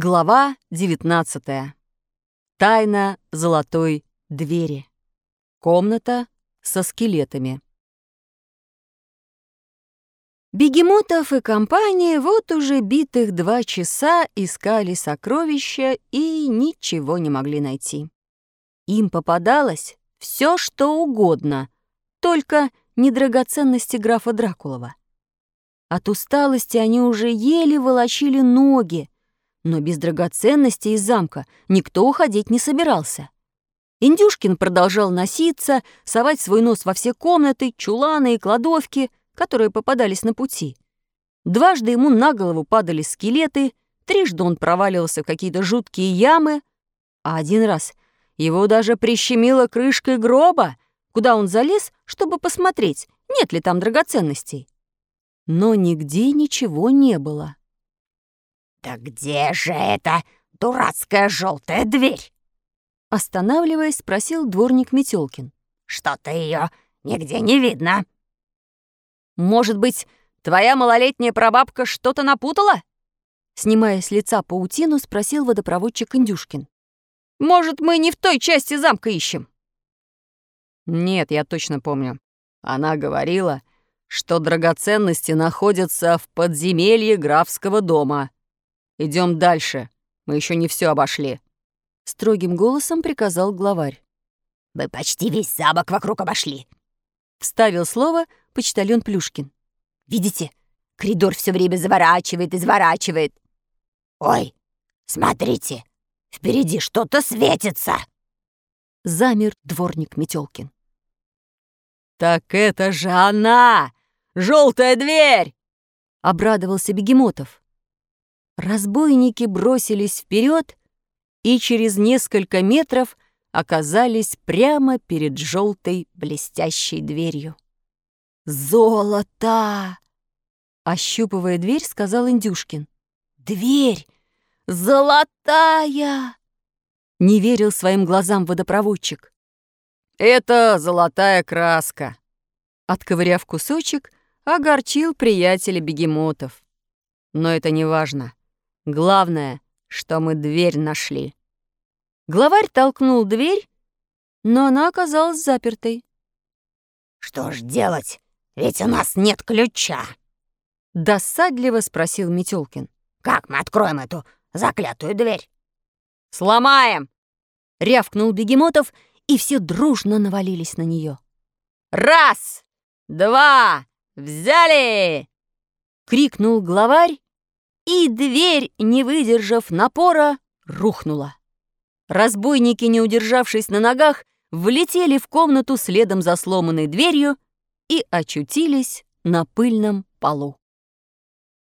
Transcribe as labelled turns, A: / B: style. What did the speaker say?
A: Глава 19. Тайна золотой двери. Комната со скелетами. Бегемотов и компания вот уже битых два часа искали сокровища и ничего не могли найти. Им попадалось все, что угодно, только не драгоценности графа Дракулова. От усталости они уже еле волочили ноги, но без драгоценностей из замка никто уходить не собирался. Индюшкин продолжал носиться, совать свой нос во все комнаты, чуланы и кладовки, которые попадались на пути. Дважды ему на голову падали скелеты, трижды он проваливался в какие-то жуткие ямы, а один раз его даже прищемило крышкой гроба, куда он залез, чтобы посмотреть, нет ли там драгоценностей. Но нигде ничего не было.
B: «Да где же эта дурацкая желтая дверь?»
A: Останавливаясь, спросил дворник Метелкин.
B: «Что-то ее нигде не видно».
A: «Может быть, твоя малолетняя прабабка что-то напутала?» Снимая с лица паутину, спросил водопроводчик Индюшкин. «Может, мы не в той части замка ищем?» «Нет, я точно помню. Она говорила, что драгоценности находятся в подземелье графского дома», Идем дальше. Мы еще не все обошли. Строгим голосом приказал главарь.
B: «Мы почти весь замок вокруг обошли», —
A: вставил слово почтальон Плюшкин.
B: «Видите, коридор все время заворачивает и заворачивает. Ой, смотрите, впереди что-то светится!»
A: Замер дворник Метелкин.
C: «Так это же она! Желтая дверь!»
A: — обрадовался Бегемотов. Разбойники бросились вперед и через несколько метров оказались прямо перед желтой блестящей дверью. «Золото!» Ощупывая дверь, сказал Индюшкин. «Дверь! Золотая!» Не верил своим глазам водопроводчик.
C: «Это золотая краска!»
A: Отковыряв кусочек, огорчил приятеля бегемотов. Но это не важно. Главное, что мы дверь нашли. Главарь толкнул дверь, но она оказалась запертой.
B: «Что ж делать? Ведь у нас нет ключа!»
A: Досадливо спросил Метелкин.
B: «Как мы откроем эту заклятую дверь?»
A: «Сломаем!» — рявкнул Бегемотов, и все дружно навалились на нее. «Раз! Два! Взяли!» — крикнул главарь, и дверь, не выдержав напора, рухнула. Разбойники, не удержавшись на ногах, влетели в комнату следом за сломанной дверью и очутились на пыльном полу.